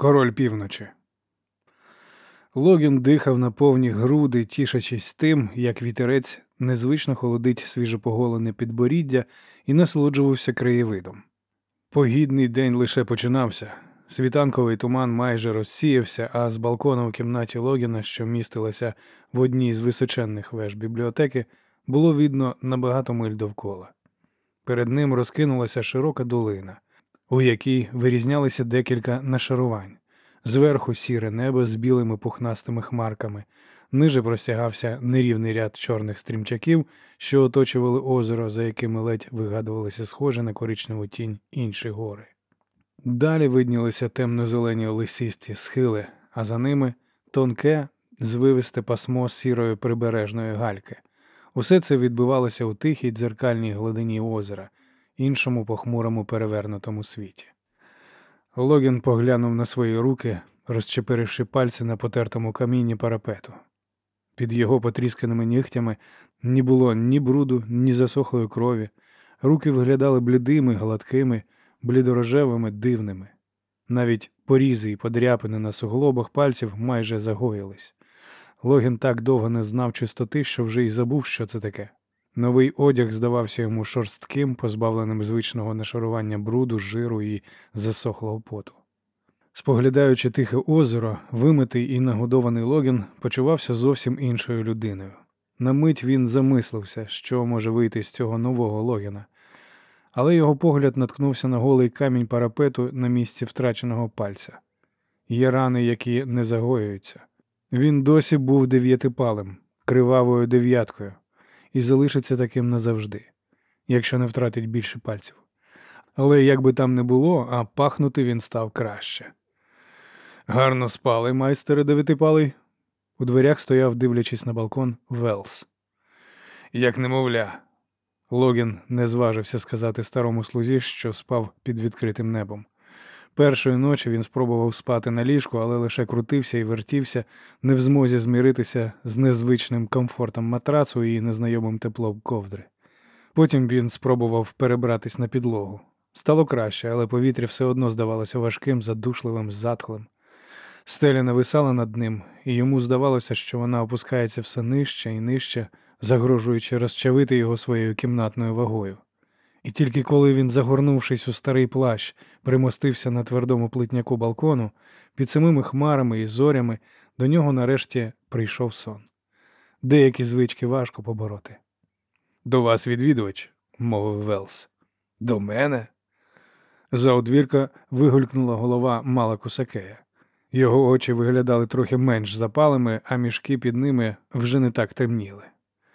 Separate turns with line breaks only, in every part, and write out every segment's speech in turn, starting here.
Король півночі. Логін дихав на повні груди, тішачись тим, як вітерець незвично холодить свіжопоголене підборіддя і насолоджувався краєвидом. Погідний день лише починався. Світанковий туман майже розсіявся, а з балкона у кімнаті Логіна, що містилася в одній з височенних веж бібліотеки, було видно набагато миль довкола. Перед ним розкинулася широка долина, у якій вирізнялися декілька нашарувань. Зверху сіре небо з білими пухнастими хмарками, ниже простягався нерівний ряд чорних стрімчаків, що оточували озеро, за якими ледь вигадувалися схожі на коричневу тінь інші гори. Далі виднілися темно-зелені лисисті схили, а за ними тонке, звивисте пасмо сірої прибережної гальки. Усе це відбувалося у тихій дзеркальній гладині озера, іншому похмурому перевернутому світі. Логін поглянув на свої руки, розчепиривши пальці на потертому камінні парапету. Під його потрісканими нігтями ні було ні бруду, ні засохлої крові. Руки виглядали блідими, гладкими, блідорожевими, дивними. Навіть порізи і подряпини на суглобах пальців майже загоїлись. Логін так довго не знав чистоти, що вже й забув, що це таке. Новий одяг здавався йому шорстким, позбавленим звичного нашарування бруду, жиру і засохлого поту. Споглядаючи тихе озеро, вимитий і нагодований Логін почувався зовсім іншою людиною. На мить він замислився, що може вийти з цього нового Логіна, але його погляд наткнувся на голий камінь парапету на місці втраченого пальця. Є рани, які не загоюються. Він досі був дев'ятипалим, кривавою дев'яткою, і залишиться таким назавжди, якщо не втратить більше пальців. Але як би там не було, а пахнути він став краще. Гарно спали, майстере дев'ятипалий. У дверях стояв, дивлячись на балкон, Велс. Як немовля. Логін не зважився сказати старому слузі, що спав під відкритим небом. Першої ночі він спробував спати на ліжку, але лише крутився і вертівся, не в змозі зміритися з незвичним комфортом матрацу і незнайомим теплом ковдри. Потім він спробував перебратись на підлогу. Стало краще, але повітря все одно здавалося важким, задушливим, затхлим. Стеля нависала над ним, і йому здавалося, що вона опускається все нижче і нижче, загрожуючи розчавити його своєю кімнатною вагою. І тільки коли він, загорнувшись у старий плащ, примостився на твердому плитняку балкону, під самими хмарами і зорями, до нього нарешті прийшов сон. Деякі звички важко побороти. До вас, відвідувач, мовив Велс. До мене? За одвірка вигулькнула голова Мала Кусакея. Його очі виглядали трохи менш запалими, а мішки під ними вже не так темніли.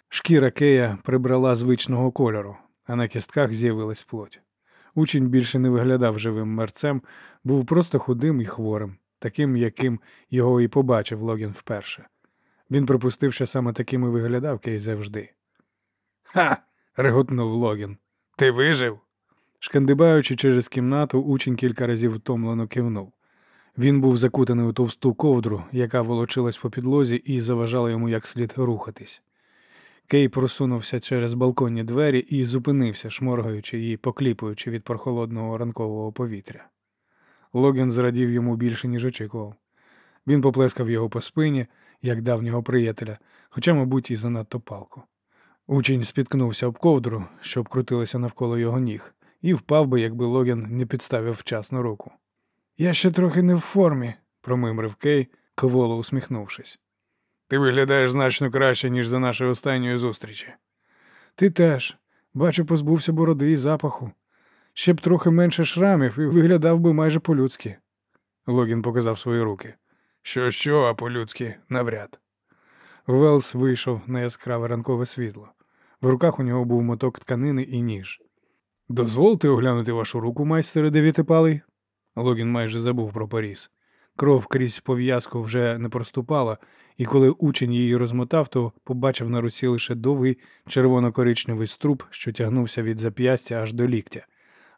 Шкіра Кея прибрала звичного кольору, а на кістках з'явилась плоть. Учень більше не виглядав живим мерцем, був просто худим і хворим, таким, яким його і побачив Логін вперше. Він припустив, що саме таким і виглядав Кей завжди. Ха. реготнув Логін. Ти вижив? Шкандибаючи через кімнату, учень кілька разів втомлено кивнув. Він був закутаний у товсту ковдру, яка волочилась по підлозі і заважала йому як слід рухатись. Кей просунувся через балконні двері і зупинився, шморгаючи і покліпуючи від прохолодного ранкового повітря. Логін зрадів йому більше, ніж очікував. Він поплескав його по спині, як давнього приятеля, хоча, мабуть, і занадто палку. Учень спіткнувся об ковдру, що обкрутилася навколо його ніг, і впав би, якби Логін не підставив вчасно руку. Я ще трохи не в формі, промимрив Кей, кволо усміхнувшись. Ти виглядаєш значно краще, ніж за нашої останньої зустрічі. Ти теж. Бачу, позбувся бороди і запаху. Ще б трохи менше шрамів і виглядав би майже по-людськи. Логін показав свої руки. Що, що, а по-людськи навряд. Велс вийшов на яскраве ранкове світло. В руках у нього був моток тканини і ніж. Дозвольте оглянути вашу руку, майстере дев'ятипалий. Логін майже забув про поріз. Кров крізь пов'язку вже не проступала, і коли учень її розмотав, то побачив на руці лише довгий червоно-коричневий струп, що тягнувся від зап'ястя аж до ліктя,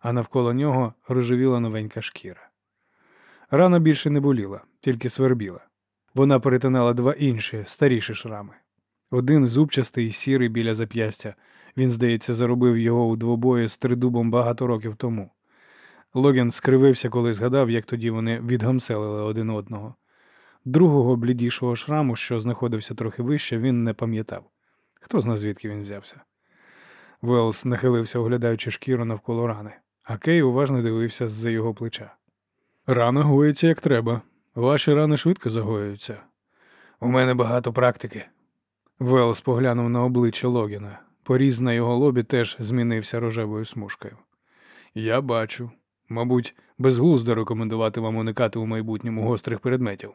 а навколо нього рожевіла новенька шкіра. Рана більше не боліла, тільки свербіла. Вона перетинала два інші, старіші шрами. Один зубчастий і сірий біля зап'ястя. Він, здається, заробив його у двобої з тридубом багато років тому. Логін скривився, коли згадав, як тоді вони відгамселили один одного. Другого блідішого шраму, що знаходився трохи вище, він не пам'ятав. Хто зна, звідки він взявся? Велс нахилився, оглядаючи шкіру навколо рани, а Кей уважно дивився з-за його плеча. Рана гоїться як треба. Ваші рани швидко загоюються. У мене багато практики. Велс поглянув на обличчя Логіна. Поріз на його лобі теж змінився рожевою смужкою. Я бачу. Мабуть, безглуздо рекомендувати вам уникати у майбутньому гострих предметів.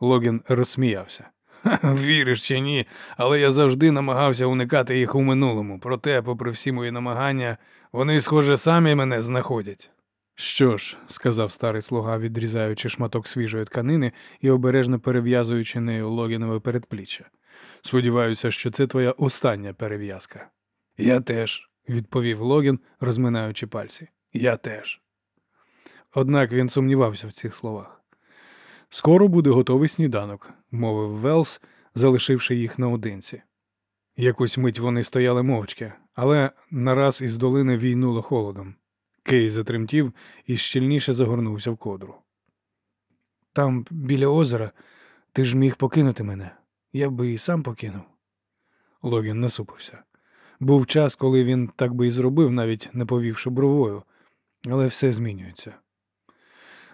Логін розсміявся. Віриш чи ні, але я завжди намагався уникати їх у минулому, проте, попри всі мої намагання, вони, схоже, самі мене знаходять. Що ж, сказав старий слуга, відрізаючи шматок свіжої тканини і обережно перев'язуючи нею логінове передпліччя. Сподіваюся, що це твоя остання перев'язка. Я теж, відповів Логін, розминаючи пальці. Я теж. Однак він сумнівався в цих словах. Скоро буде готовий сніданок, мовив Велс, залишивши їх наодинці. Якусь мить вони стояли мовчки, але нараз із долини війнуло холодом. Кей затремтів і щільніше загорнувся в кодру. Там, біля озера, ти ж міг покинути мене. Я би і сам покинув. Логін насупився. Був час, коли він так би і зробив, навіть не повівши бровою, але все змінюється.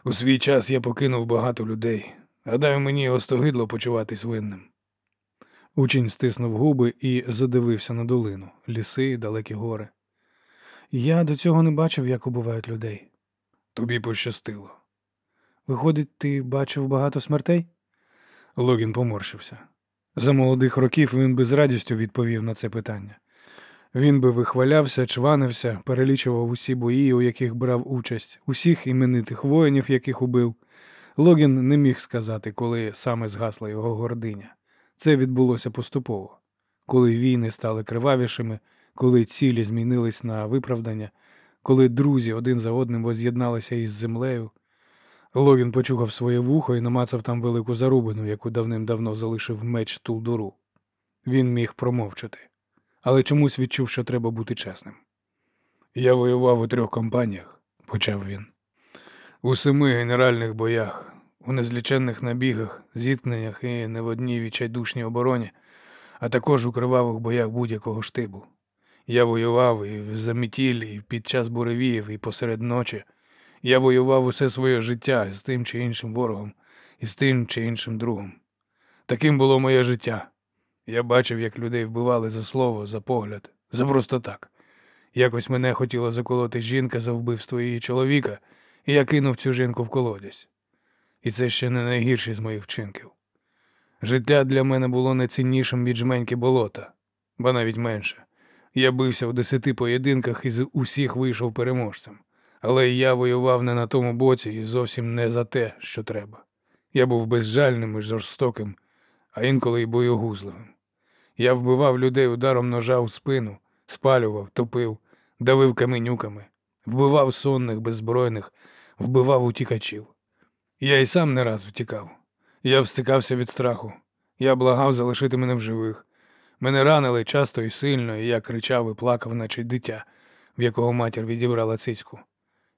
У свій час я покинув багато людей. Гадаю, мені остогидло почуватись винним. Учень стиснув губи і задивився на долину, ліси, далекі гори. Я до цього не бачив, як убивають людей. Тобі пощастило. Виходить, ти бачив багато смертей? Логін поморщився. За молодих років він би з радістю відповів на це питання. Він би вихвалявся, чванився, перелічував усі бої, у яких брав участь, усіх іменитих воїнів, яких убив. Логін не міг сказати, коли саме згасла його гординя. Це відбулося поступово, коли війни стали кривавішими, коли цілі змінились на виправдання, коли друзі один за одним воз'єдналися із землею. Логін почухав своє вухо і намацав там велику зарубину, яку давним-давно залишив меч Тулдуру. Він міг промовчати, але чомусь відчув, що треба бути чесним. Я воював у трьох компаніях, почав він, у семи генеральних боях, у незліченних набігах, зіткненнях і не в одній відчайдушній обороні, а також у кривавих боях будь-якого штибу. Я воював і в замітіль, і під час буревіїв, і посеред ночі. Я воював усе своє життя з тим чи іншим ворогом, і з тим чи іншим другом. Таким було моє життя. Я бачив, як людей вбивали за слово, за погляд, за просто так. Якось мене хотіла заколоти жінка за вбивство її чоловіка, і я кинув цю жінку в колодязь. І це ще не найгірший з моїх вчинків. Життя для мене було не ціннішим від жменьки болота, бо навіть менше. Я бився в десяти поєдинках і з усіх вийшов переможцем. Але я воював не на тому боці і зовсім не за те, що треба. Я був безжальним і жорстоким, а інколи й боєгузливим. Я вбивав людей ударом ножа в спину, спалював, топив, давив каменюками, вбивав сонних, беззбройних, вбивав утікачів. Я й сам не раз втікав. Я встикався від страху. Я благав залишити мене в живих. Мене ранили часто і сильно, і я кричав і плакав, наче дитя, в якого матір відібрала цицьку.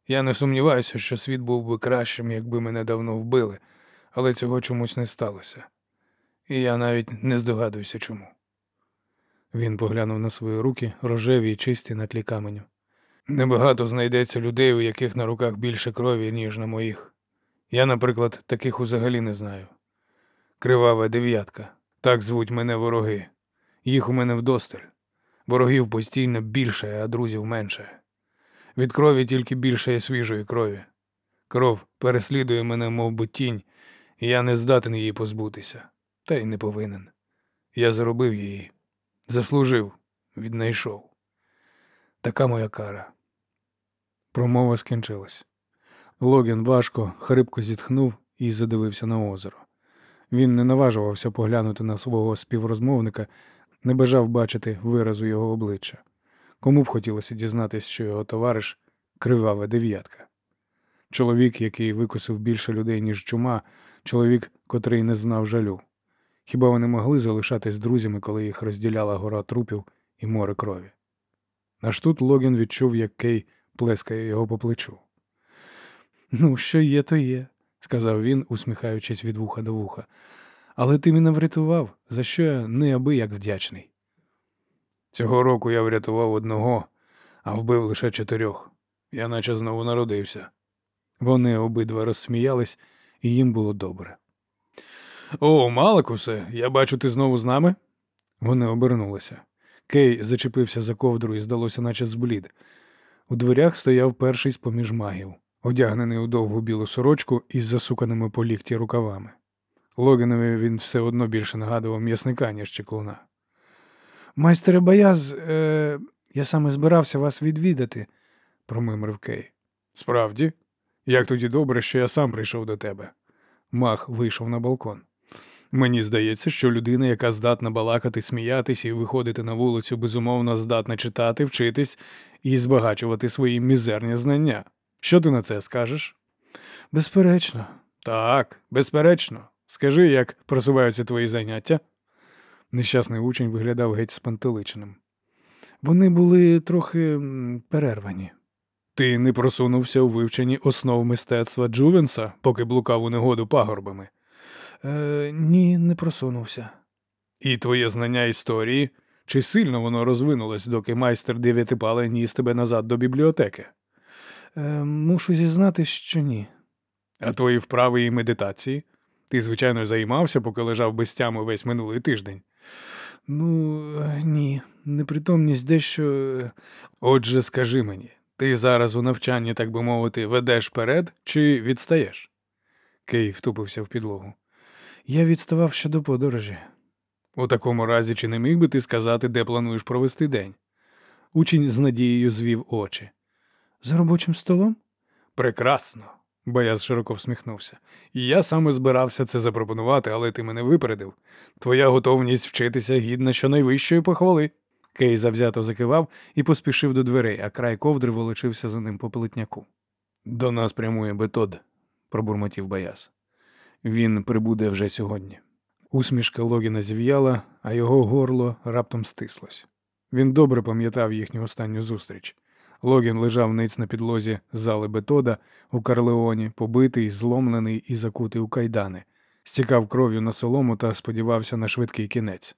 Я не сумніваюся, що світ був би кращим, якби мене давно вбили, але цього чомусь не сталося. І я навіть не здогадуюся чому. Він поглянув на свої руки, рожеві й чисті на тлі каменю. Небагато знайдеться людей, у яких на руках більше крові, ніж на моїх. Я, наприклад, таких взагалі не знаю. Кривава дев'ятка. Так звуть мене вороги. Їх у мене вдосталь. Ворогів постійно більше, а друзів менше. Від крові тільки більше свіжої крові. Кров переслідує мене, мов би тінь, і я не здатен її позбутися, та й не повинен. Я заробив її, заслужив, віднайшов. Така моя кара. Промова скінчилась. Логін важко, хрипко зітхнув і задивився на озеро. Він не наважувався поглянути на свого співрозмовника, не бажав бачити виразу його обличчя. Кому б хотілося дізнатися, що його товариш кривава дев'ятка. Чоловік, який викосив більше людей, ніж чума, чоловік, котрий не знав жалю. Хіба вони могли залишатись друзями, коли їх розділяла гора трупів і море крові? Аж тут Логін відчув, як Кей плескає його по плечу. Ну, що є, то є, сказав він, усміхаючись від вуха до вуха. Але ти мене врятував, за що я неабияк вдячний. Цього року я врятував одного, а вбив лише чотирьох. Я наче знову народився. Вони обидва розсміялись, і їм було добре. О, Малакусе, я бачу, ти знову з нами? Вони обернулися. Кей зачепився за ковдру і здалося, наче зблід. У дверях стояв перший з поміж магів, одягнений у довгу білу сорочку із засуканими по лікті рукавами. Логінові він все одно більше нагадував м'ясника, ніж чеклуна. Майстере Баяз, е, я саме збирався вас відвідати, промимрив Кей. Справді, як тоді добре, що я сам прийшов до тебе. Мах вийшов на балкон. Мені здається, що людина, яка здатна балакати, сміятись і виходити на вулицю, безумовно здатна читати, вчитись і збагачувати свої мізерні знання. Що ти на це скажеш? Безперечно. Так, безперечно. Скажи, як просуваються твої заняття? Нещасний учень виглядав геть спантеличеним. Вони були трохи перервані. Ти не просунувся у вивченні основ мистецтва Джувенса, поки блукав у негоду пагорбами? Е, Ні, не просунувся. І твоє знання історії? Чи сильно воно розвинулось, доки майстер дев'ятипале ніс тебе назад до бібліотеки? Е, Мушу зізнати, що ні. А твої вправи і медитації? Ти, звичайно, займався, поки лежав без тями весь минулий тиждень. Ну, е, ні, непритомність дещо. е, Отже, скажи мені, ти зараз у навчанні, так би мовити, ведеш перед чи відстаєш? Кей втупився в підлогу. Я відставав щодо подорожі. У такому разі, чи не міг би ти сказати, де плануєш провести день? Учень з надією звів очі. За робочим столом? Прекрасно. Бояз широко всміхнувся. І я саме збирався це запропонувати, але ти мене випередив. Твоя готовність вчитися гідна щонайвищої похвали. Кей завзято закивав і поспішив до дверей, а край ковдри волочився за ним по плетняку. До нас прямує Бетод, пробурмотів Бояз. Він прибуде вже сьогодні. Усмішка Логіна зів'яла, а його горло раптом стислось. Він добре пам'ятав їхню останню зустріч. Логін лежав ниць на підлозі зали Бетода у Карлеоні, побитий, зломлений і закутий у кайдани, стікав кров'ю на солому та сподівався на швидкий кінець.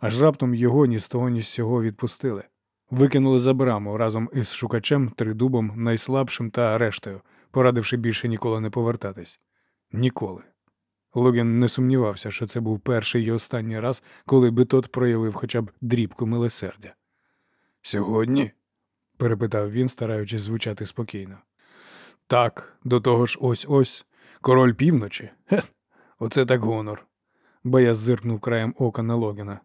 Аж раптом його ні з того, ні з цього відпустили. Викинули за браму разом із шукачем, тридубом, найслабшим та рештою, порадивши більше ніколи не повертатись. Ніколи. Логін не сумнівався, що це був перший і останній раз, коли Бетод проявив хоча б дрібку милосердя. Сьогодні? перепитав він, стараючись звучати спокійно. Так, до того ж ось ось. Король півночі. Хе, оце так гонор. Бояз зиркнув краєм ока на Логіна.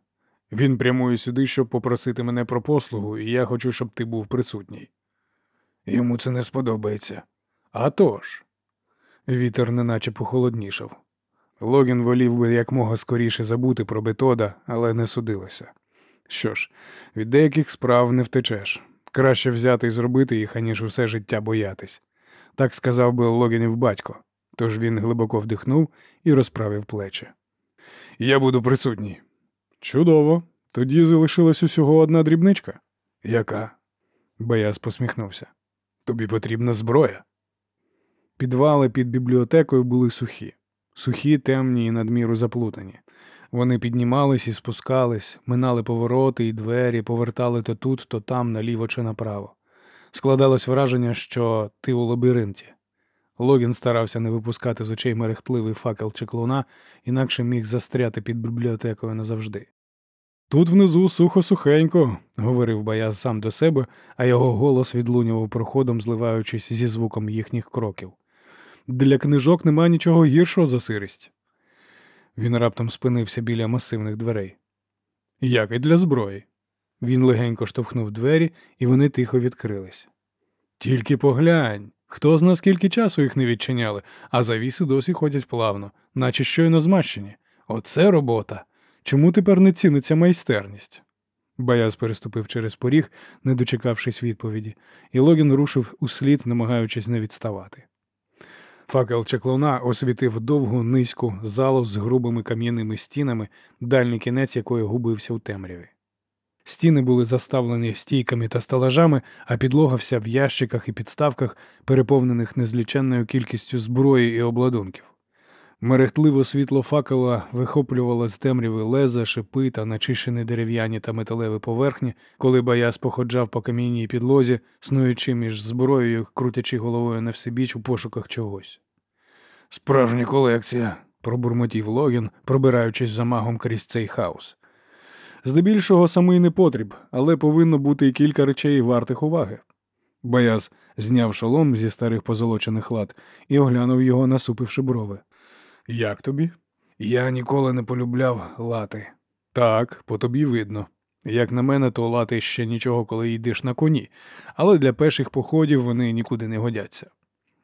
Він прямує сюди, щоб попросити мене про послугу, і я хочу, щоб ти був присутній. Йому це не сподобається. А тож!» Вітер неначе похолоднішав. Логін волів би якмога скоріше забути про Бетода, але не судилося. Що ж, від деяких справ не втечеш. Краще взяти і зробити їх, аніж усе життя боятись. Так сказав би Логінів батько. Тож він глибоко вдихнув і розправив плечі. Я буду присутній. Чудово. Тоді залишилась усього одна дрібничка. Яка? Бояз посміхнувся. Тобі потрібна зброя. Підвали під бібліотекою були сухі, сухі, темні і надміру заплутані. Вони піднімались і спускались, минали повороти і двері, повертали то тут, то там, наліво чи направо. Складалось враження, що ти у лабіринті. Логін старався не випускати з очей мерехтливий факел чеклуна, інакше міг застряти під бібліотекою назавжди. Тут внизу сухо-сухенько, говорив Баяз сам до себе, а його голос відлунював проходом, зливаючись зі звуком їхніх кроків. Для книжок нема нічого гіршого за сирість. Він раптом спинився біля масивних дверей. Як і для зброї. Він легенько штовхнув двері, і вони тихо відкрились. Тільки поглянь, хто з нас скільки часу їх не відчиняли, а завіси досі ходять плавно, наче щойно змащені. Оце робота. Чому тепер не ціниться майстерність? Баяз переступив через поріг, не дочекавшись відповіді, і Логін рушив услід, намагаючись не відставати. Факел чеклуна освітив довгу низьку залу з грубими кам'яними стінами, дальній кінець якої губився у темряві. Стіни були заставлені стійками та стелажами, а підлога вся в ящиках і підставках, переповнених незліченною кількістю зброї і обладунків. Мерехтливо світло факела вихоплювало з темряви леза, шипи та начищені дерев'яні та металеві поверхні, коли Баяс походжав по камінній підлозі, снуючи між зброєю, крутячи головою на всебіч у пошуках чогось. Справжня колекція, пробурмотів Логін, пробираючись за магом крізь цей хаос. Здебільшого самий не потріб, але повинно бути і кілька речей вартих уваги. Баяс зняв шолом зі старих позолочених лад і оглянув його, насупивши брови. Як тобі? Я ніколи не полюбляв лати. Так, по тобі видно. Як на мене, то лати ще нічого, коли йдеш на коні, але для пеших походів вони нікуди не годяться.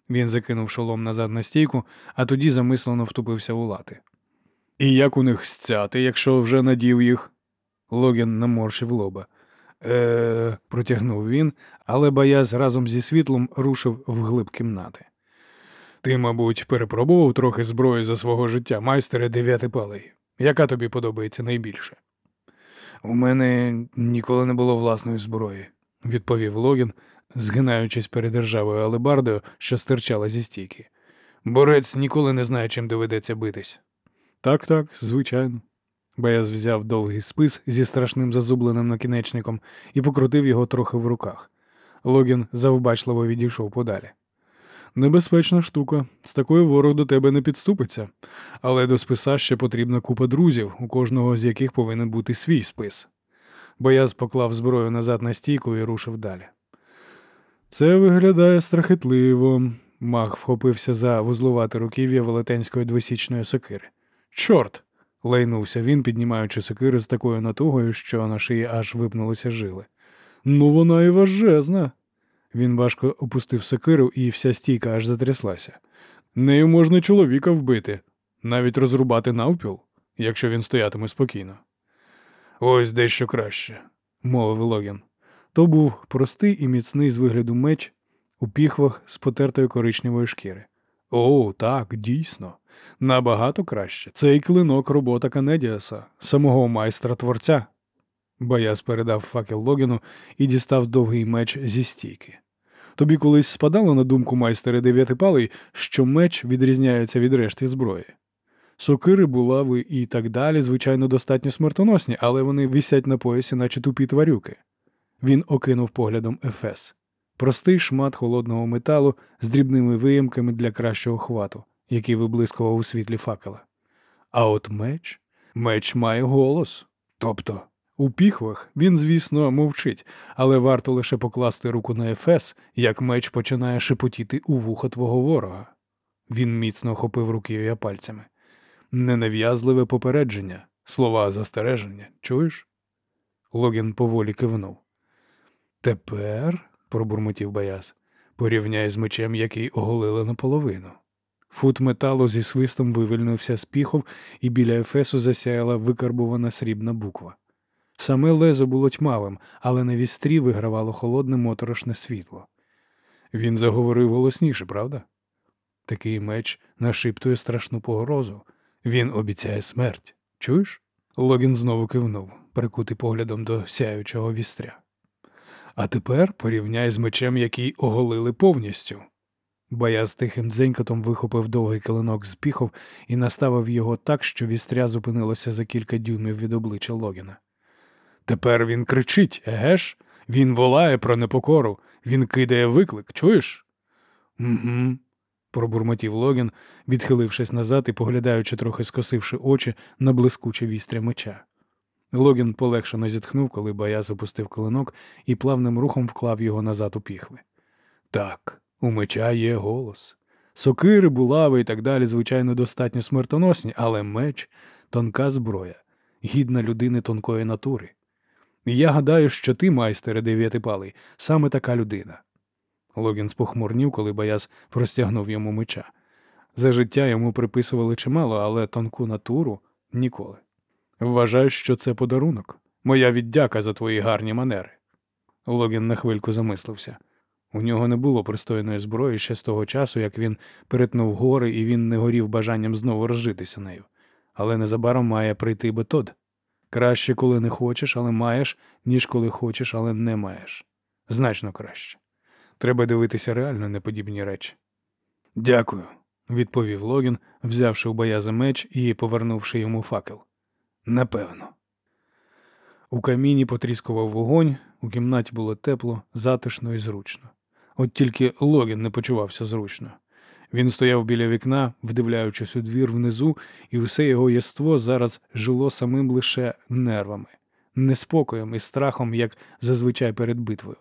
Він закинув шолом назад на стійку, а тоді замислено втупився у лати. І як у них стяти, якщо вже надів їх? Логін наморщив лоба. Е, протягнув він, але бояз разом зі світлом рушив вглиб кімнати. Ти, мабуть, перепробував трохи зброї за свого життя, майстере дев'ятипалий. Яка тобі подобається найбільше? У мене ніколи не було власної зброї, відповів Логін, згинаючись перед державою алебардою, що стирчала зі стійки. Борець ніколи не знає, чим доведеться битись. Так, так, звичайно. Беяс взяв довгий спис зі страшним зазубленим накінечником і покрутив його трохи в руках. Логін завбачливо відійшов подалі. Небезпечна штука, з такою ворог до тебе не підступиться, але до списа ще потрібна купа друзів, у кожного з яких повинен бути свій спис. Бояз поклав зброю назад на стійку і рушив далі. Це виглядає страхітливо. Мах вхопився за вузлувате руків'я велетенської двосічної сокири. Чорт! лайнувся він, піднімаючи сокиру з такою натугою, що на шиї аж випнулися жили. Ну, вона і важезна. Він важко опустив сокиру, і вся стійка аж затряслася. Нею можна чоловіка вбити, навіть розрубати навпіл, якщо він стоятиме спокійно. Ось дещо краще, мовив Логін. То був простий і міцний з вигляду меч у піхвах з потертої коричневої шкіри. О, так, дійсно, набагато краще. Цей клинок робота Канедіаса, самого майстра творця. Бояз передав факел Логіну і дістав довгий меч зі стійки. Тобі колись спадало на думку майстери дев'ятипалий, що меч відрізняється від решти зброї. Сокири, булави і так далі, звичайно, достатньо смертоносні, але вони висять на поясі, наче тупі тварюки. Він окинув поглядом Ефес. Простий шмат холодного металу з дрібними виємками для кращого хвату, який виблискував у світлі факела. А от меч меч має голос. Тобто, у піхвах він, звісно, мовчить, але варто лише покласти руку на Ефес, як меч починає шепотіти у вухо твого ворога. Він міцно охопив руків'я пальцями. Ненав'язливе попередження, слова застереження, чуєш? Логін поволі кивнув. Тепер, пробурмотів Баяс, порівняй з мечем, який оголили наполовину. Фут металу зі свистом вивільнився з піхов, і біля ефесу засяяла викарбувана срібна буква. Саме лезо було тьмавим, але на вістрі вигравало холодне моторошне світло. Він заговорив голосніше, правда? Такий меч нашиптує страшну погрозу. Він обіцяє смерть. Чуєш? Логін знову кивнув, прикутий поглядом до сяючого вістря. А тепер порівняй з мечем, який оголили повністю. Бояз тихим дзенькотом вихопив довгий килинок з піхов і наставив його так, що вістря зупинилося за кілька дюймів від обличчя Логіна. Тепер він кричить, еге ж? Він волає про непокору, він кидає виклик, чуєш? Угу, пробурмотів Логін, відхилившись назад і поглядаючи, трохи скосивши очі на блискуче вістря меча. Логін полегшено зітхнув, коли Бояз опустив клинок і плавним рухом вклав його назад у піхви. Так, у меча є голос. Сокири, булави і так далі, звичайно, достатньо смертоносні, але меч тонка зброя, гідна людини тонкої натури. Я гадаю, що ти, майстере дев'ятипалий, саме така людина. Логін спохмурнів, коли Бояз простягнув йому меча. За життя йому приписували чимало, але тонку натуру ніколи. Вважаю, що це подарунок, моя віддяка за твої гарні манери. Логін на хвильку замислився. У нього не було пристойної зброї ще з того часу, як він перетнув гори і він не горів бажанням знову розжитися нею. Але незабаром має прийти Бетод. Краще, коли не хочеш, але маєш, ніж коли хочеш, але не маєш. Значно краще. Треба дивитися реально неподібні речі. Дякую, відповів Логін, взявши у бояза меч і повернувши йому факел. Напевно. У каміні потріскував вогонь, у кімнаті було тепло, затишно і зручно. От тільки Логін не почувався зручно. Він стояв біля вікна, вдивляючись у двір внизу, і все його єство зараз жило самим лише нервами, неспокоєм і страхом, як зазвичай перед битвою.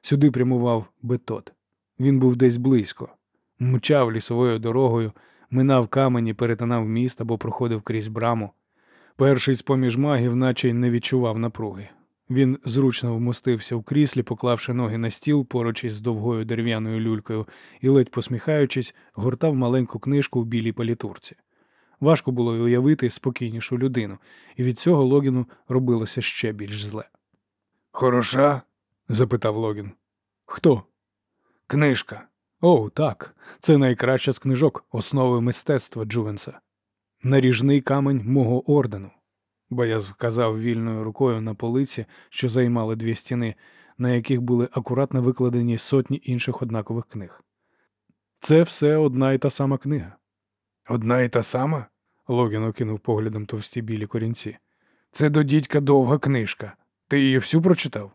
Сюди прямував бетот. Він був десь близько, мчав лісовою дорогою, минав камені, перетинав міст або проходив крізь браму. Перший з поміж магів, наче й не відчував напруги. Він зручно вмостився у кріслі, поклавши ноги на стіл поруч із довгою дерев'яною люлькою і, ледь посміхаючись, гортав маленьку книжку в білій палітурці. Важко було й уявити спокійнішу людину, і від цього Логіну робилося ще більш зле. Хороша? запитав Логін. Хто? Книжка. О, так. Це найкраща з книжок, основи мистецтва Джувенса. Наріжний камень мого ордену. Бояз вказав вільною рукою на полиці, що займали дві стіни, на яких були акуратно викладені сотні інших однакових книг. Це все одна і та сама книга. Одна і та сама? Логін окинув поглядом товсті білі корінці. Це до дідька довга книжка. Ти її всю прочитав?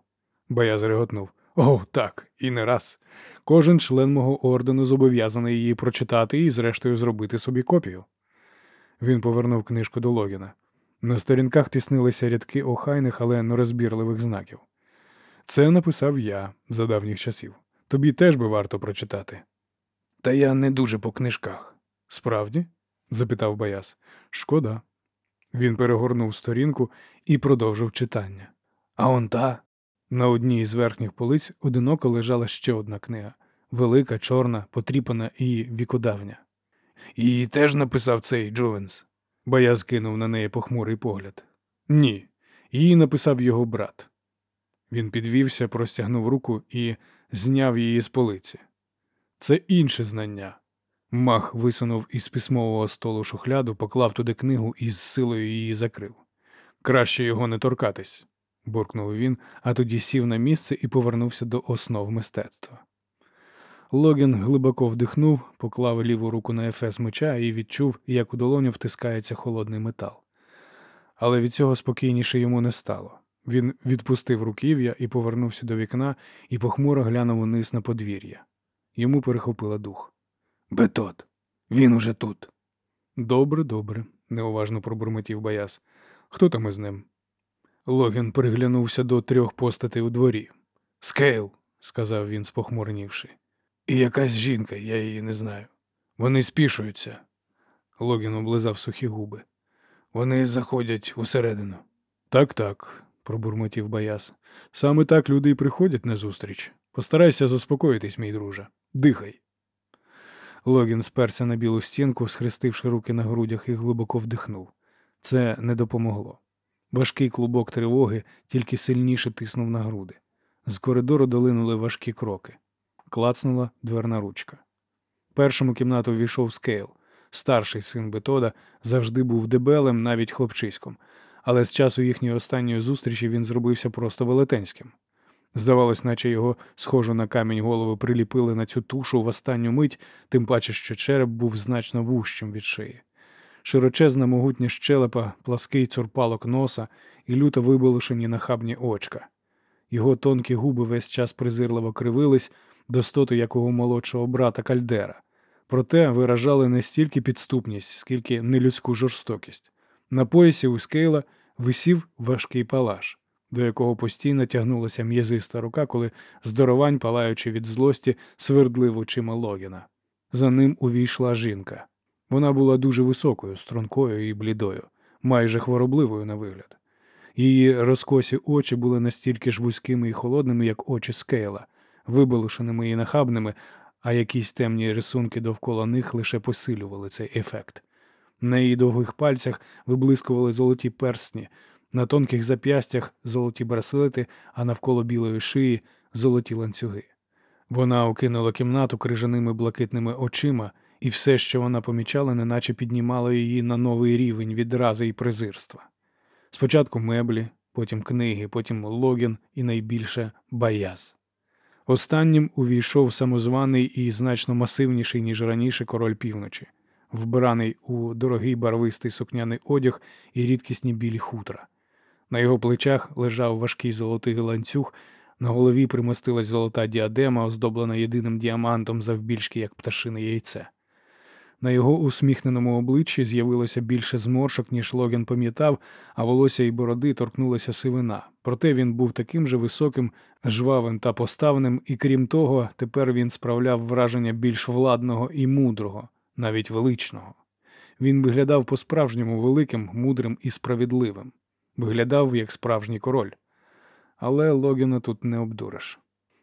Бояз реготнув. О, так, і не раз. Кожен член мого ордену зобов'язаний її прочитати і, зрештою, зробити собі копію. Він повернув книжку до Логіна. На сторінках тіснилися рядки охайних, але нерозбірливих знаків. Це написав я за давніх часів. Тобі теж би варто прочитати. Та я не дуже по книжках. Справді? запитав Баяс. Шкода. Він перегорнув сторінку і продовжив читання. А он та. На одній із верхніх полиць одиноко лежала ще одна книга велика, чорна, потріпана і вікодавня. Її теж написав цей Джовенс. Бояз скинув на неї похмурий погляд. Ні, її написав його брат. Він підвівся, простягнув руку і зняв її з полиці. Це інше знання. Мах висунув із письмового столу шухляду, поклав туди книгу і з силою її закрив. Краще його не торкатись, буркнув він, а тоді сів на місце і повернувся до основ мистецтва. Логін глибоко вдихнув, поклав ліву руку на ефес меча і відчув, як у долоню втискається холодний метал. Але від цього спокійніше йому не стало. Він відпустив руків'я і повернувся до вікна і похмуро глянув униз на подвір'я. Йому перехопило дух. Бетот, він уже тут. Добре, добре, неуважно пробурмотів Баяс. Хто там із ним? Логін приглянувся до трьох постатей у дворі. Скейл, сказав він, спохмурнівши. І якась жінка, я її не знаю. Вони спішуються. Логін облизав сухі губи. Вони заходять усередину. Так, так, пробурмотів Баяс. Саме так люди й приходять на зустріч. Постарайся заспокоїтись, мій друже. Дихай. Логін сперся на білу стінку, схрестивши руки на грудях і глибоко вдихнув. Це не допомогло. Важкий клубок тривоги тільки сильніше тиснув на груди. З коридору долинули важкі кроки клацнула дверна ручка. Першим у кімнату ввійшов Скейл. Старший син Бетода завжди був дебелем, навіть хлопчиськом, але з часу їхньої останньої зустрічі він зробився просто велетенським. Здавалось, наче його схожу на камінь голови приліпили на цю тушу в останню мить, тим паче, що череп був значно вущим від шиї. Широчезна могутня щелепа, плаский цурпалок носа і люто виболошені нахабні очка. Його тонкі губи весь час презирливо кривились, достоту якого молодшого брата Кальдера, проте виражали не стільки підступність, скільки нелюдську жорстокість. На поясі у скейла висів важкий палаш, до якого постійно тягнулася м'язиста рука, коли здоровань, палаючи від злості, свердлив очима Логіна. За ним увійшла жінка. Вона була дуже високою, стрункою і блідою, майже хворобливою на вигляд. Її розкосі очі були настільки ж вузькими і холодними, як очі скейла, виболошеними і нахабними, а якісь темні рисунки довкола них лише посилювали цей ефект. На її довгих пальцях виблискували золоті персні, на тонких зап'ястях золоті браслети, а навколо білої шиї золоті ланцюги. Вона окинула кімнату крижаними блакитними очима, і все, що вона помічала, неначе піднімало її на новий рівень відрази і презирства. Спочатку меблі, потім книги, потім Логін і найбільше Баяз. Останнім увійшов самозваний і значно масивніший, ніж раніше король півночі, вбраний у дорогий барвистий сукняний одяг і рідкісні білі хутра. На його плечах лежав важкий золотий ланцюг, на голові примостилась золота діадема, оздоблена єдиним діамантом завбільшки, як пташине яйце. На його усміхненому обличчі з'явилося більше зморшок, ніж Логін пам'ятав, а волосся і бороди торкнулася сивина. Проте він був таким же високим, жвавим та поставним, і крім того, тепер він справляв враження більш владного і мудрого, навіть величного. Він виглядав по-справжньому великим, мудрим і справедливим, виглядав як справжній король. Але Логіна тут не обдуриш.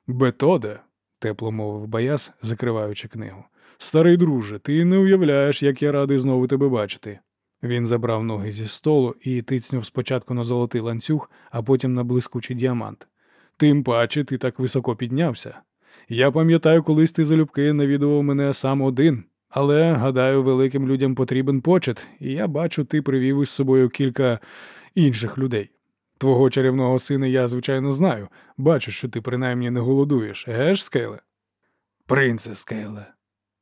Бетоде, тепло мовив Баяс, закриваючи книгу. Старий друже, ти не уявляєш, як я радий знову тебе бачити. Він забрав ноги зі столу і тицнув спочатку на золотий ланцюг, а потім на блискучий діамант. Тим паче ти так високо піднявся. Я пам'ятаю, колись ти залюбки навідував мене сам один, але, гадаю, великим людям потрібен почет, і я бачу, ти привів із собою кілька інших людей. Твого чарівного сина я, звичайно, знаю. Бачу, що ти принаймні не голодуєш, геш, Скейле? Принце Скейле,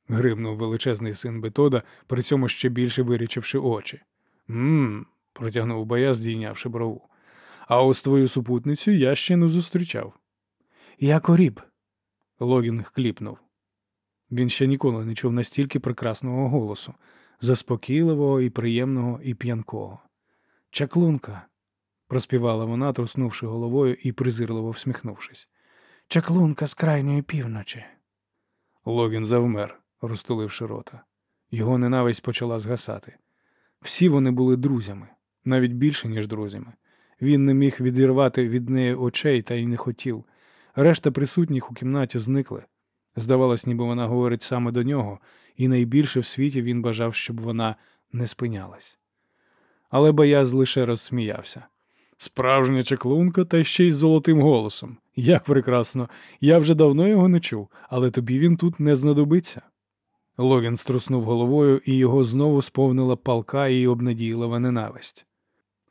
гримнув величезний син Бетода, при цьому ще більше вирічивши очі. Мм, протягнув боя, здійнявши брову. А ось твою супутницю я ще не зустрічав. Я коріб. Логін хліпнув. Він ще ніколи не чув настільки прекрасного голосу, заспокійливого і приємного і п'янкого. Чаклунка, проспівала вона, труснувши головою і презирливо всміхнувшись. Чаклунка з крайньої півночі. Логін завмер, розтуливши рота. Його ненависть почала згасати. Всі вони були друзями, навіть більше, ніж друзями. Він не міг відірвати від неї очей та й не хотів. Решта присутніх у кімнаті зникли. Здавалось, ніби вона говорить саме до нього, і найбільше в світі він бажав, щоб вона не спинялась. Але Бояз лише розсміявся. Справжня чеклунка та ще й з золотим голосом. Як прекрасно! Я вже давно його не чув, але тобі він тут не знадобиться. Логін струснув головою, і його знову сповнила палка і обнадійлива ненависть.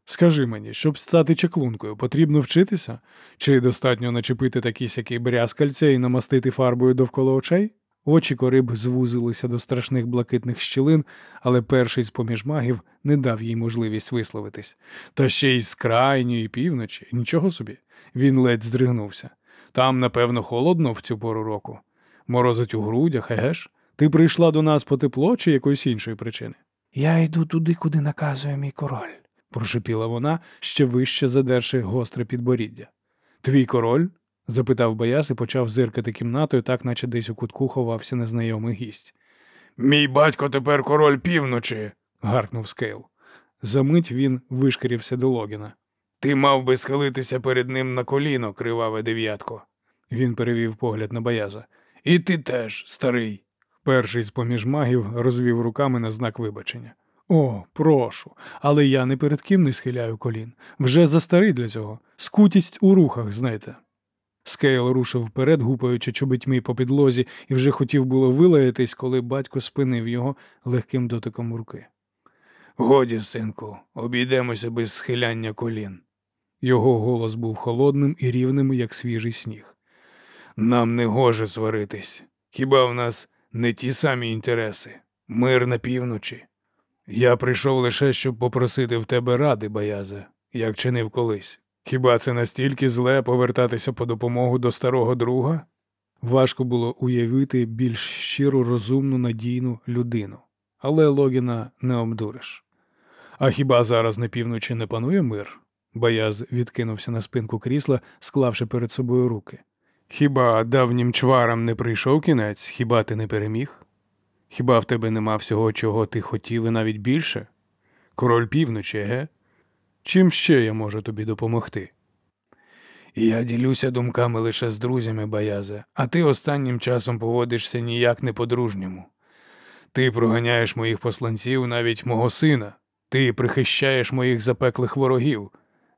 Скажи мені, щоб стати чеклункою, потрібно вчитися? Чи достатньо начепити такі сякі брязкальця і намастити фарбою довкола очей? Очі кориб звузилися до страшних блакитних щілин, але перший з поміж магів не дав їй можливість висловитись. Та ще й з крайньої півночі, нічого собі. Він ледь здригнувся. Там, напевно, холодно в цю пору року. Морозить у грудях, егеш? Ти прийшла до нас по тепло чи якоїсь іншої причини? Я йду туди, куди наказує мій король, прошепіла вона, ще вище задерши гостре підборіддя. Твій король? запитав Бояс і почав зиркати кімнатою, так наче десь у кутку ховався незнайомий гість. Мій батько тепер король півночі. гаркнув Скейл. Замить він вишкірився до Логіна. Ти мав би схилитися перед ним на коліно, криваве дев'ятко. Він перевів погляд на Бояза. І ти теж, старий. Перший з поміж магів розвів руками на знак вибачення. О, прошу, але я не перед ким не схиляю колін. Вже застарий для цього. Скутість у рухах, знаєте. Скейл рушив вперед, гупаючи чобитьми по підлозі, і вже хотів було вилаятись, коли батько спинив його легким дотиком руки. Годі, синку, обійдемося без схиляння колін. Його голос був холодним і рівним, як свіжий сніг. Нам не гоже сваритись. Хіба в нас не ті самі інтереси? Мир на півночі. Я прийшов лише, щоб попросити в тебе ради, Баязе, як чинив колись. Хіба це настільки зле повертатися по допомогу до старого друга? Важко було уявити більш щиру, розумну, надійну людину, але Логіна не обдуриш. А хіба зараз на півночі не панує мир? Бояз відкинувся на спинку крісла, склавши перед собою руки. Хіба давнім чварам не прийшов кінець, хіба ти не переміг? Хіба в тебе нема всього, чого ти хотів і навіть більше? Король півночі, ге? Чим ще я можу тобі допомогти? Я ділюся думками лише з друзями, Баязе, а ти останнім часом поводишся ніяк не по-дружньому. Ти проганяєш моїх посланців, навіть мого сина, ти прихищаєш моїх запеклих ворогів.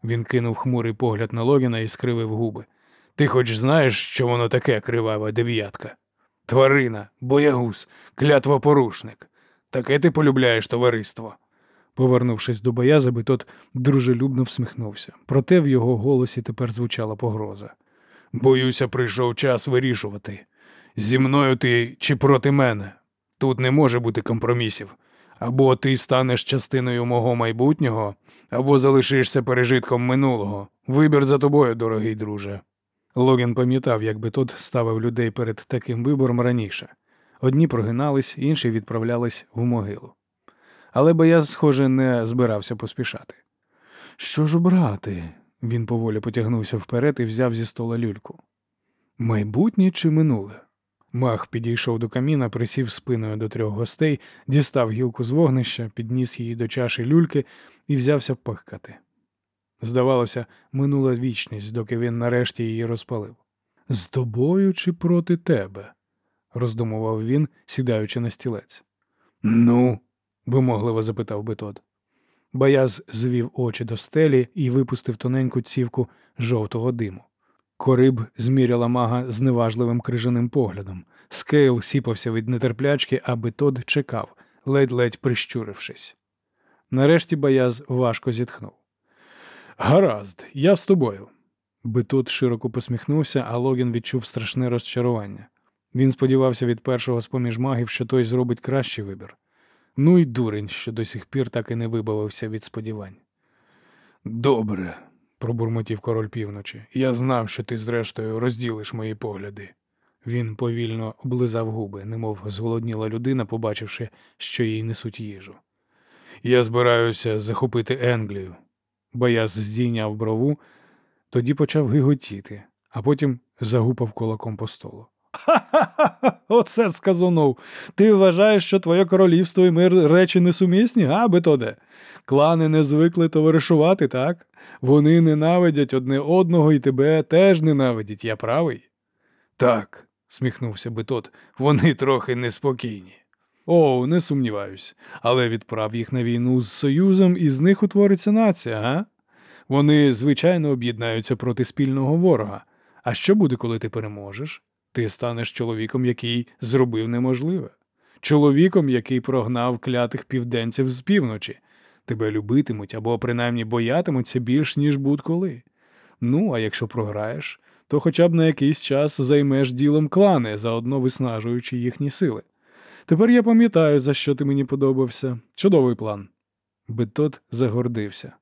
Він кинув хмурий погляд на Логіна і скривив губи. Ти хоч знаєш, що воно таке кривава дев'ятка? Тварина, боягуз, клятвопорушник. Таке ти полюбляєш товариство. Повернувшись до боязаби, тот дружелюбно всміхнувся. Проте в його голосі тепер звучала погроза. Боюся, прийшов час вирішувати. Зі мною ти чи проти мене. Тут не може бути компромісів. Або ти станеш частиною мого майбутнього, або залишишся пережитком минулого. Вибір за тобою, дорогий друже. Логін пам'ятав, якби тот ставив людей перед таким вибором раніше. Одні прогинались, інші відправлялись в могилу. Але Бояз, схоже, не збирався поспішати. Що ж брати? Він поволі потягнувся вперед і взяв зі стола люльку. Майбутнє чи минуле? Мах підійшов до каміна, присів спиною до трьох гостей, дістав гілку з вогнища, підніс її до чаші люльки і взявся пихкати. Здавалося, минула вічність, доки він нарешті її розпалив. З тобою чи проти тебе? роздумував він, сідаючи на стілець. Ну, вимогливо запитав Бетод. Бояз звів очі до стелі і випустив тоненьку цівку жовтого диму. Кориб зміряла мага зневажливим крижаним поглядом. Скейл сіпався від нетерплячки, а Бетод чекав, ледь-ледь прищурившись. Нарешті Бояз важко зітхнув. Гаразд, я з тобою. Бетод широко посміхнувся, а Логін відчув страшне розчарування. Він сподівався від першого з поміж магів, що той зробить кращий вибір. Ну й дурень, що до сих пір так і не вибавився від сподівань. Добре, пробурмотів король півночі. Я знав, що ти, зрештою, розділиш мої погляди. Він повільно облизав губи, немов зголодніла людина, побачивши, що їй несуть їжу. Я збираюся захопити Енглію. Бояз здійняв брову, тоді почав гиготіти, а потім загупав кулаком по столу. Ха-ха-ха, оце сказунув. Ти вважаєш, що твоє королівство і мир речі несумісні, а, Бетоде? Клани не звикли товаришувати, так? Вони ненавидять одне одного і тебе теж ненавидять, я правий? Так, сміхнувся Бетот, вони трохи неспокійні. О, не сумніваюсь, але відправ їх на війну з Союзом і з них утвориться нація, а? Вони, звичайно, об'єднаються проти спільного ворога. А що буде, коли ти переможеш? Ти станеш чоловіком, який зробив неможливе, чоловіком, який прогнав клятих південців з півночі. Тебе любитимуть або принаймні боятимуться більш, ніж будь-коли. Ну, а якщо програєш, то хоча б на якийсь час займеш ділом клани, заодно виснажуючи їхні сили. Тепер я пам'ятаю, за що ти мені подобався. Чудовий план. Бетот загордився.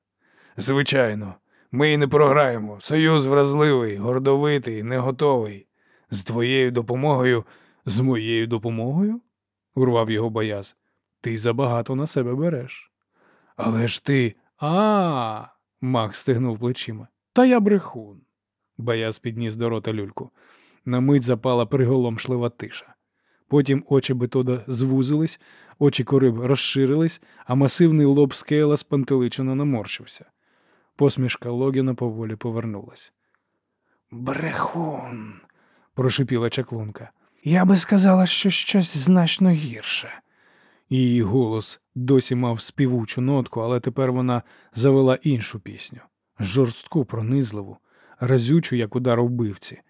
Звичайно, ми й не програємо. Союз вразливий, гордовитий, не готовий. З твоєю допомогою, з моєю допомогою? урвав його бояз. Ти забагато на себе береш. Але ж ти. А. Мах стигнув плечима. Та я брехун. Бояз підніс до рота люльку. На мить запала приголомшлива тиша. Потім очі Бетода звузились, очі кориб розширились, а масивний лоб скейла спантеличено наморщився. Посмішка Логіна поволі повернулась. Брехун прошипіла чаклунка. Я би сказала, що щось значно гірше. Її голос досі мав співучу нотку, але тепер вона завела іншу пісню жорстку, пронизливу, разючу, як удар убивці.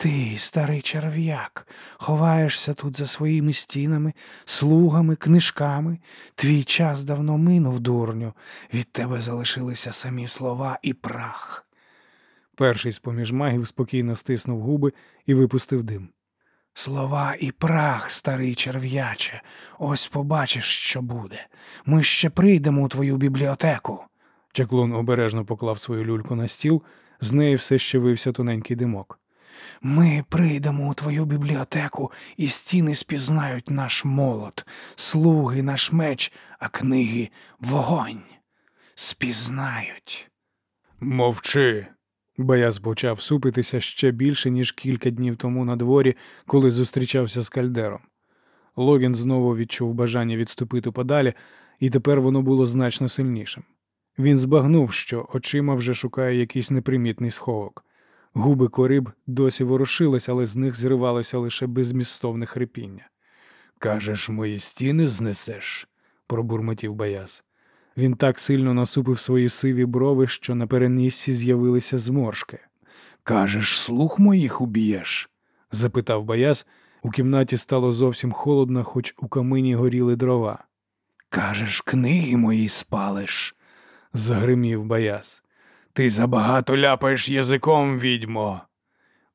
Ти, старий черв'як, ховаєшся тут за своїми стінами, слугами, книжками. Твій час давно минув, дурню. Від тебе залишилися самі слова і прах. Перший з поміж магів спокійно стиснув губи і випустив дим. Слова і прах, старий черв'яче, ось побачиш, що буде. Ми ще прийдемо у твою бібліотеку. Чаклун обережно поклав свою люльку на стіл, з неї все ще вився тоненький димок. Ми прийдемо у твою бібліотеку, і стіни спізнають наш молот, слуги наш меч, а книги вогонь. Спізнають. Мовчи, Бояз почав супитися ще більше, ніж кілька днів тому на дворі, коли зустрічався з кальдером. Логін знову відчув бажання відступити подалі, і тепер воно було значно сильнішим. Він збагнув, що очима вже шукає якийсь непримітний сховок. Губи кориб досі ворушились, але з них зривалося лише безмістовне хрипіння. Кажеш, мої стіни знесеш, пробурмотів бояз. Він так сильно насупив свої сиві брови, що на переніссі з'явилися зморшки. Кажеш, слух моїх уб'єш? запитав бояз. У кімнаті стало зовсім холодно, хоч у камині горіли дрова. Кажеш, книги мої спалиш, загримів Баяс. Ти забагато ляпаєш язиком, відьмо.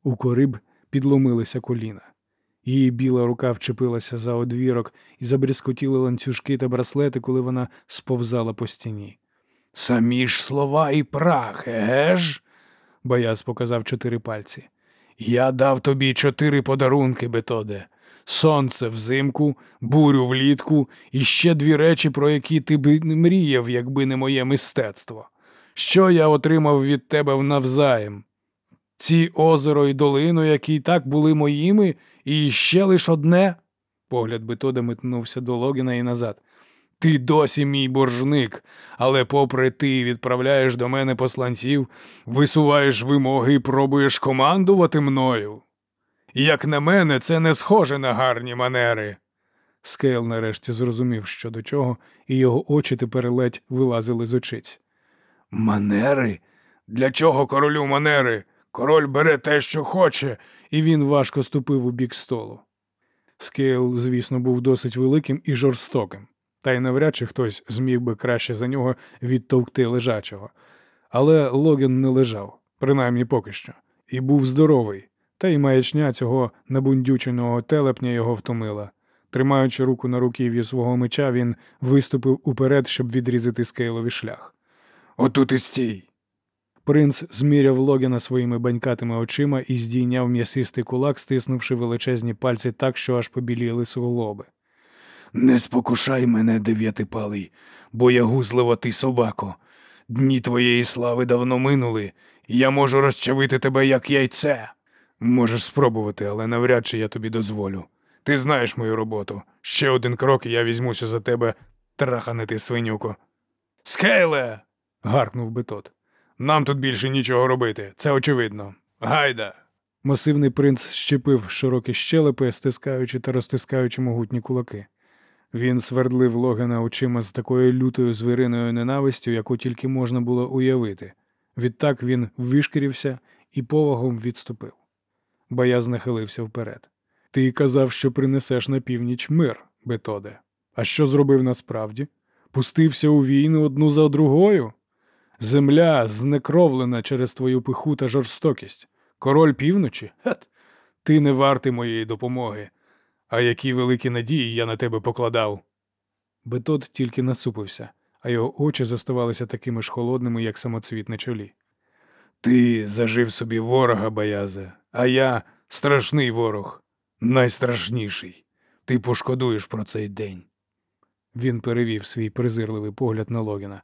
У кориб підломилися коліна. Її біла рука вчепилася за одвірок і забрязкотіли ланцюжки та браслети, коли вона сповзала по стіні. Самі ж слова і прах, еге ж? Баяс показав чотири пальці. Я дав тобі чотири подарунки, Бетоде. Сонце взимку, бурю влітку і ще дві речі, про які ти би не мріяв, якби не моє мистецтво. Що я отримав від тебе навзаєм? Ці озеро і долину, які й так були моїми, і ще лиш одне. Погляд Бетода метнувся до Логіна і назад. Ти досі мій боржник, але попри ти відправляєш до мене посланців, висуваєш вимоги і пробуєш командувати мною. Як на мене, це не схоже на гарні манери. Скейл нарешті зрозумів, що до чого, і його очі тепер ледь вилазили з очиць. Манери? Для чого королю манери? Король бере те, що хоче, і він важко ступив у бік столу. Скейл, звісно, був досить великим і жорстоким, та й навряд чи хтось зміг би краще за нього відтовкти лежачого. Але Логін не лежав, принаймні поки що, і був здоровий, та й маячня цього набундюченого телепня його втомила. Тримаючи руку на руків'ї свого меча, він виступив уперед, щоб відрізати скейлові шлях. Отут і стій. Принц зміряв Логіна своїми банькатими очима і здійняв м'ясистий кулак, стиснувши величезні пальці так, що аж побіліли суглоби. Не спокушай мене, дев'ятипалий, боягузлива ти собако. Дні твоєї слави давно минули, я можу розчавити тебе, як яйце. Можеш спробувати, але навряд чи я тобі дозволю. Ти знаєш мою роботу. Ще один крок, і я візьмуся за тебе, траханити свинюко. Скейле. Гаркнув би тот. Нам тут більше нічого робити, це очевидно. Гайда. Масивний принц щепив широкі щелепи, стискаючи та розтискаючи могутні кулаки. Він свердлив Логана очима з такою лютою звіриною ненавистю, яку тільки можна було уявити. Відтак він вишкірився і повагом відступив. Бояз нахилився вперед. Ти казав, що принесеш на північ мир, Бетоде. А що зробив насправді? Пустився у війну одну за другою? Земля знекровлена через твою пиху та жорстокість. Король півночі? Хет, ти не вартий моєї допомоги. А які великі надії я на тебе покладав. Бетод тільки насупився, а його очі зоставалися такими ж холодними, як самоцвіт на чолі. Ти зажив собі ворога, Баязе, а я страшний ворог, найстрашніший. Ти пошкодуєш про цей день. Він перевів свій презирливий погляд на Логіна.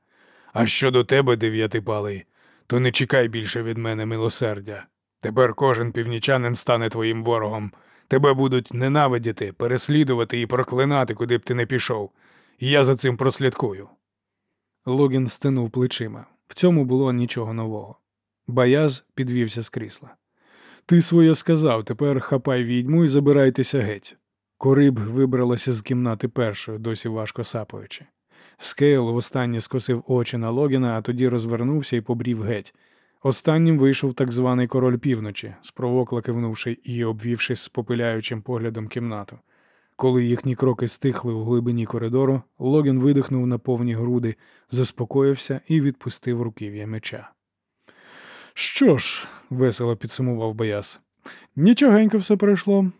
А щодо тебе, дев'ятипалий, то не чекай більше від мене милосердя. Тепер кожен північанин стане твоїм ворогом. Тебе будуть ненавидіти, переслідувати і проклинати, куди б ти не пішов. Я за цим прослідкую. Логін стинув плечима. В цьому було нічого нового. Баяз підвівся з крісла. Ти своє сказав, тепер хапай відьму і забирайтеся геть. Кориб вибралася з кімнати першою, досі важко сапаючи. Скейл востаннє скосив очі на Логіна, а тоді розвернувся і побрів геть. Останнім вийшов так званий король півночі, спровокла кивнувши і обвівшись з попиляючим поглядом кімнату. Коли їхні кроки стихли у глибині коридору, Логін видихнув на повні груди, заспокоївся і відпустив руків'я меча. Що ж, весело підсумував Бояс, нічогенько все пройшло.